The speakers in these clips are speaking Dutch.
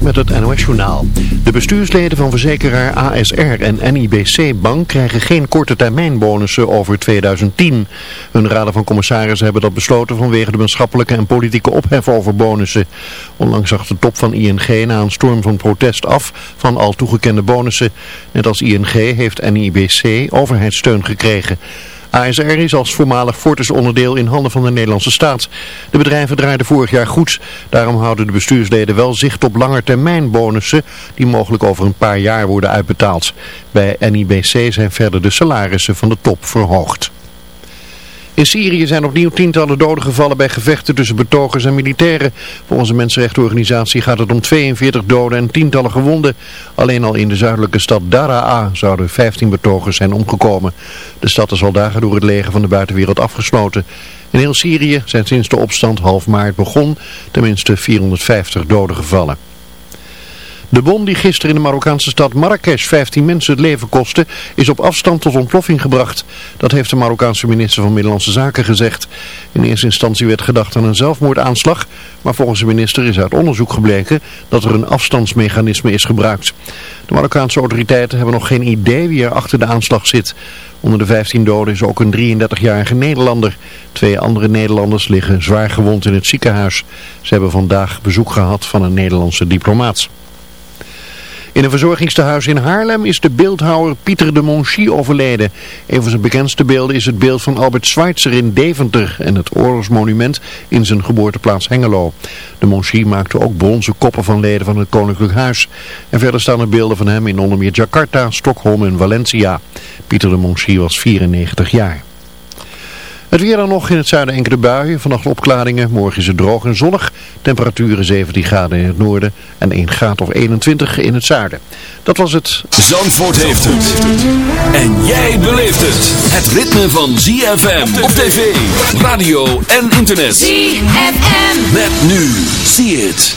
Met het NOS Journaal. De bestuursleden van verzekeraar ASR en NIBC Bank krijgen geen korte termijn bonussen over 2010. Hun raden van commissarissen hebben dat besloten vanwege de maatschappelijke en politieke ophef over bonussen. Onlangs zag de top van ING na een storm van protest af van al toegekende bonussen. Net als ING heeft NIBC overheidssteun gekregen. ASR is als voormalig Fortis onderdeel in handen van de Nederlandse staat. De bedrijven draaiden vorig jaar goed. Daarom houden de bestuursleden wel zicht op langetermijn bonussen die mogelijk over een paar jaar worden uitbetaald. Bij NIBC zijn verder de salarissen van de top verhoogd. In Syrië zijn opnieuw tientallen doden gevallen bij gevechten tussen betogers en militairen. Volgens de mensenrechtenorganisatie gaat het om 42 doden en tientallen gewonden. Alleen al in de zuidelijke stad Daraa zouden 15 betogers zijn omgekomen. De stad is al dagen door het leger van de buitenwereld afgesloten. In heel Syrië zijn sinds de opstand half maart begon tenminste 450 doden gevallen. De bom die gisteren in de Marokkaanse stad Marrakesh 15 mensen het leven kostte, is op afstand tot ontploffing gebracht. Dat heeft de Marokkaanse minister van Middellandse Zaken gezegd. In eerste instantie werd gedacht aan een zelfmoordaanslag, maar volgens de minister is uit onderzoek gebleken dat er een afstandsmechanisme is gebruikt. De Marokkaanse autoriteiten hebben nog geen idee wie er achter de aanslag zit. Onder de 15 doden is ook een 33-jarige Nederlander. Twee andere Nederlanders liggen zwaar gewond in het ziekenhuis. Ze hebben vandaag bezoek gehad van een Nederlandse diplomaat. In een verzorgingstehuis in Haarlem is de beeldhouwer Pieter de Monchy overleden. Een van zijn bekendste beelden is het beeld van Albert Schweitzer in Deventer en het oorlogsmonument in zijn geboorteplaats Hengelo. De Monchy maakte ook bronzen koppen van leden van het Koninklijk Huis. En verder staan er beelden van hem in onder meer Jakarta, Stockholm en Valencia. Pieter de Monchy was 94 jaar. Het weer dan nog in het zuiden enkele buien. Vannacht opklaringen. Morgen is het droog en zonnig. Temperaturen 17 graden in het noorden en 1 graad of 21 in het zuiden. Dat was het. Zandvoort heeft het. En jij beleeft het. Het ritme van ZFM op tv, radio en internet. ZFM. Met nu. See it.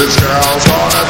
It was dark and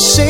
say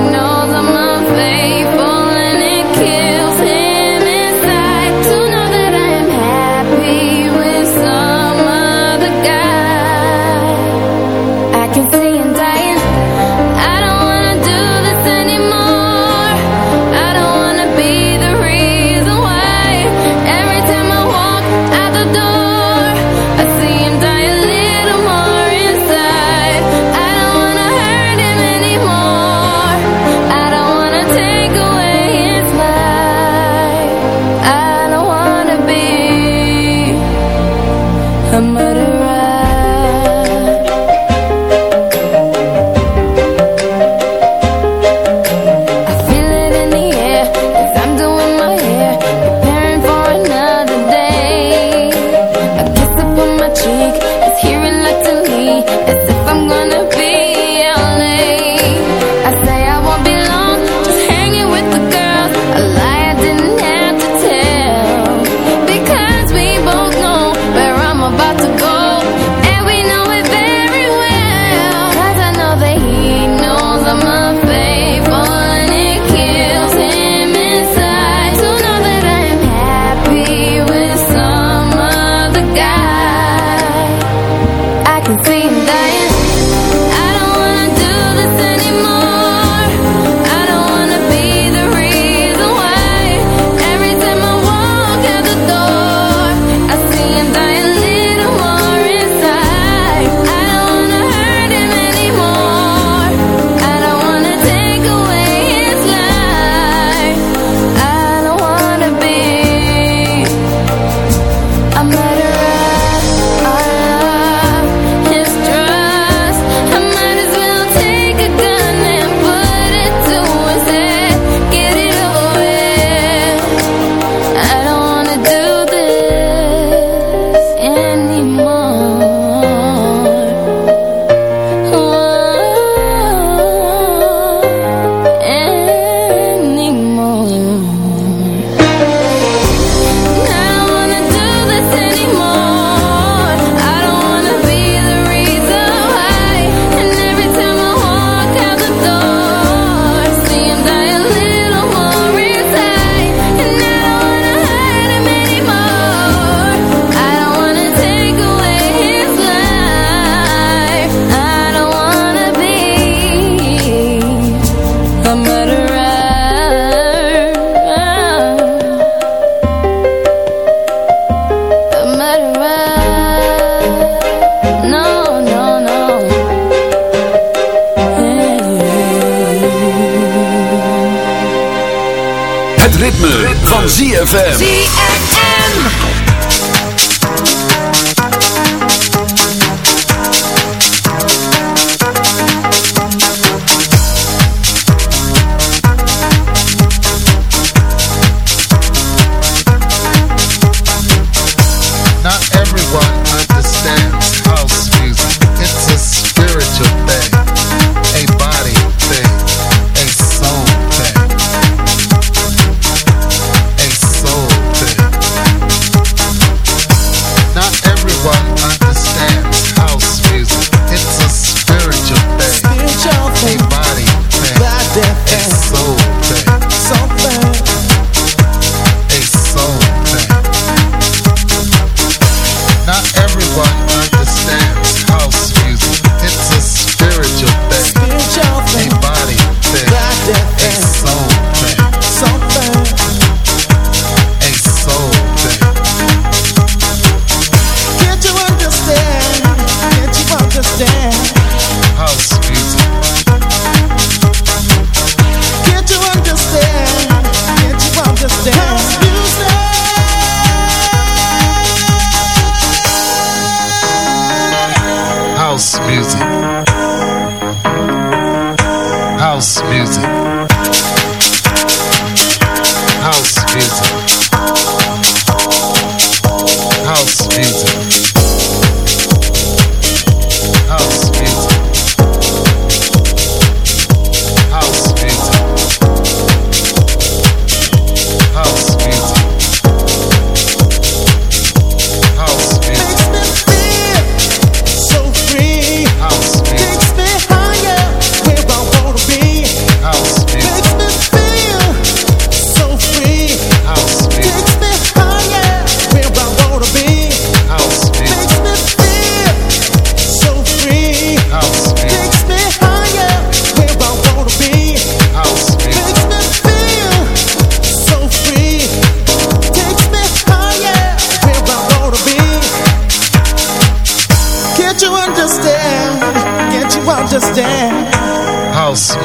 I can scream, dying. ZFM. ZFM.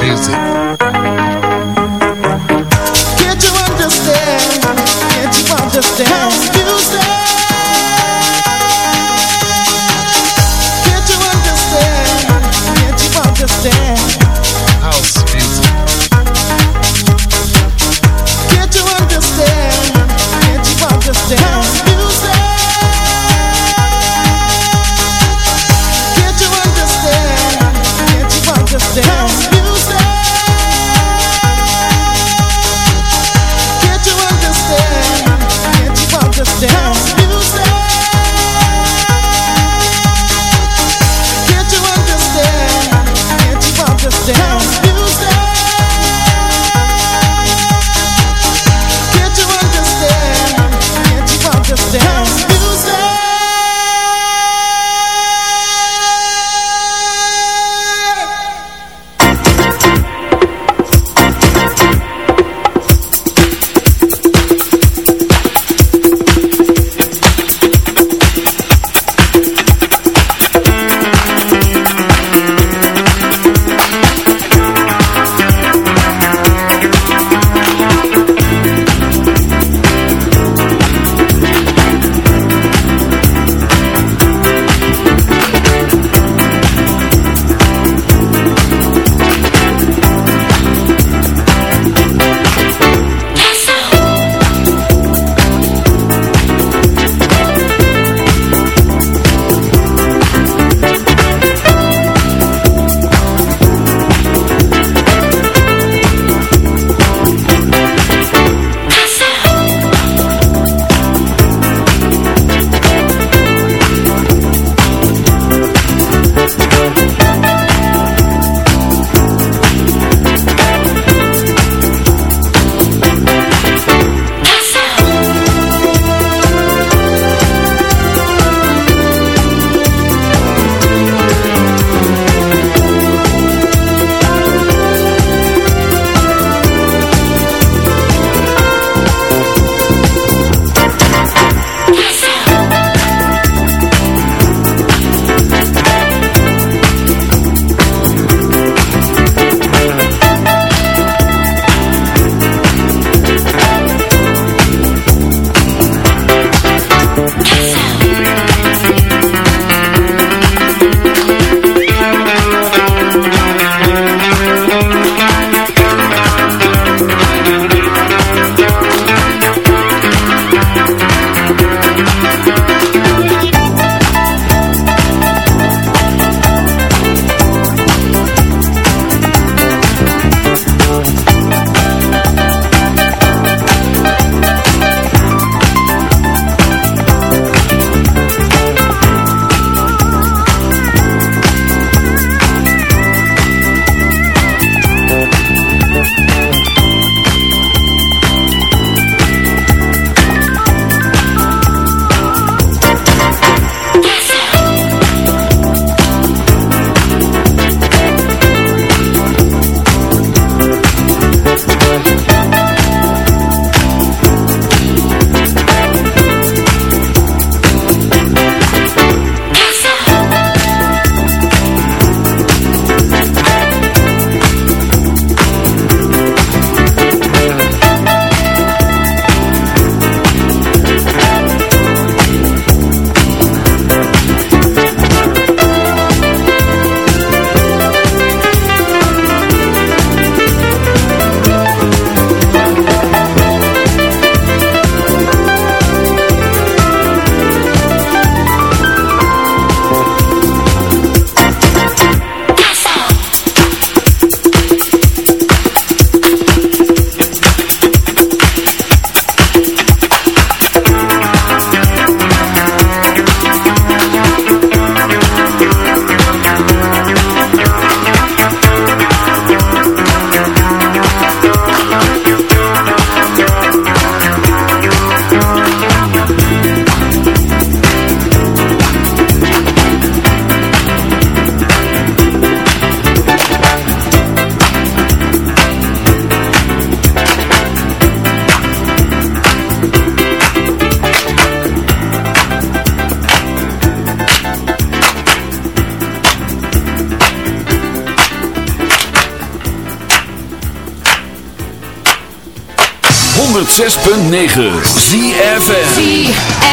Music 106.9 ZFM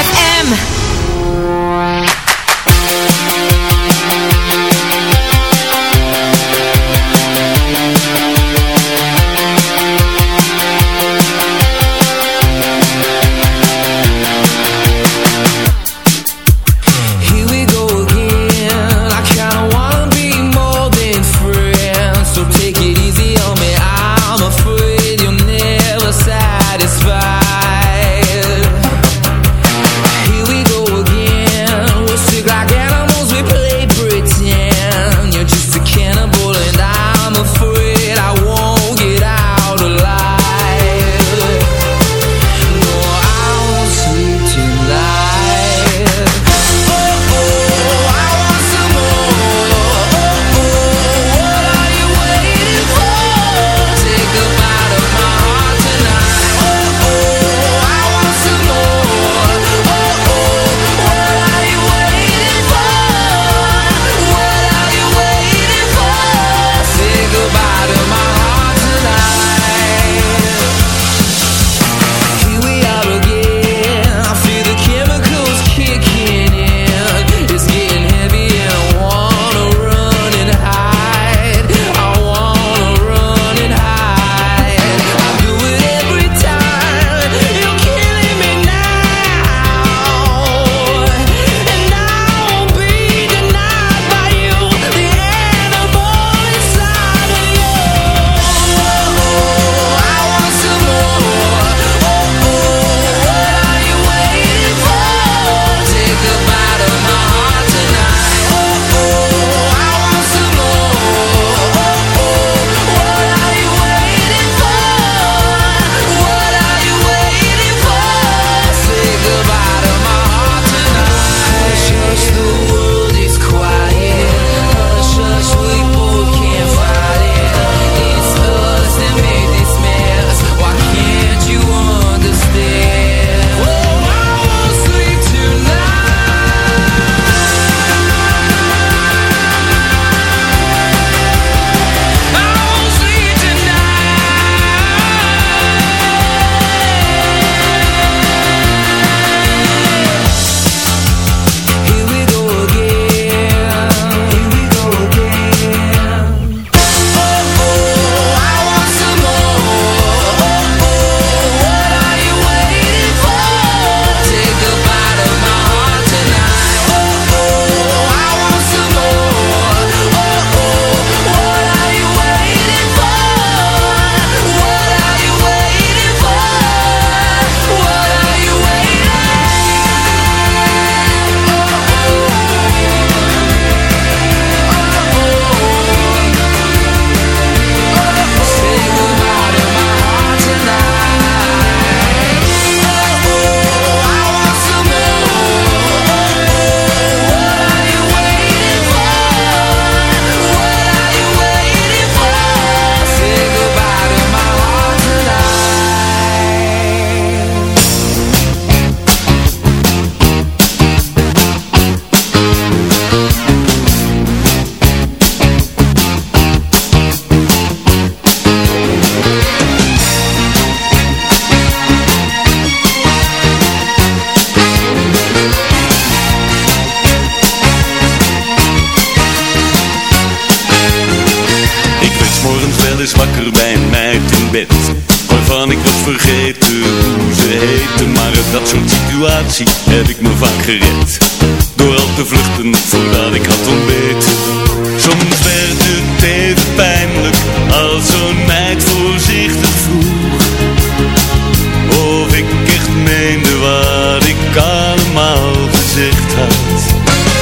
heb ik me vaak gered. Door al te vluchten voordat ik had ontbeten. Soms werd het even pijnlijk Als zo'n meid voorzichtig vroeg. Of ik echt meende wat ik allemaal gezegd had